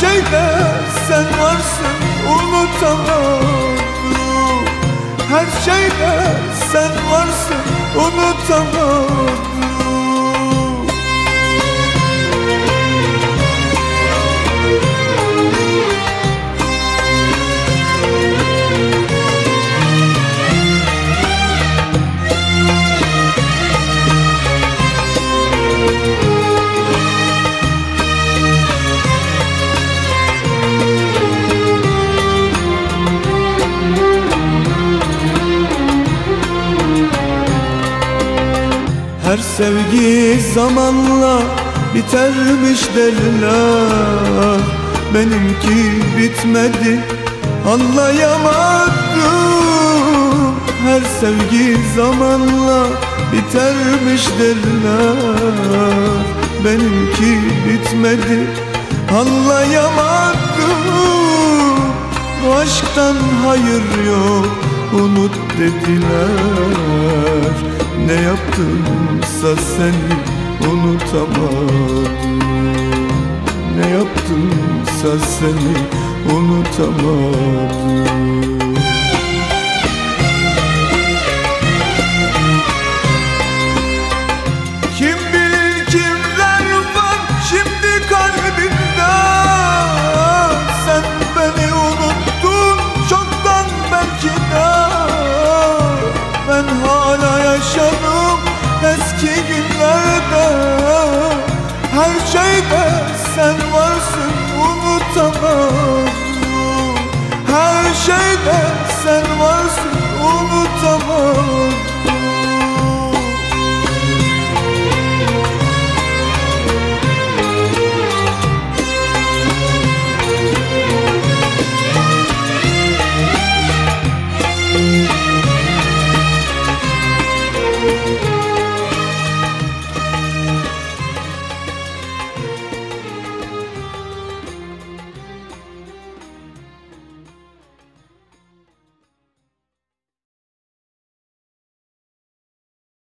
şeyde sen varsın unutamadım. Her şeyde sen varsın unutamadım Her sevgi zamanla bitermiş derler Benimki bitmedi anlayamadım. Her sevgi zamanla bitermiş derler Benimki bitmedi anlayamadım. Bu aşktan hayır yok unut dediler Yaptımsa seni unutamadım. Ne yaptımsa seni unutamadım unutamadım Her şeyde sen varsın unutamadım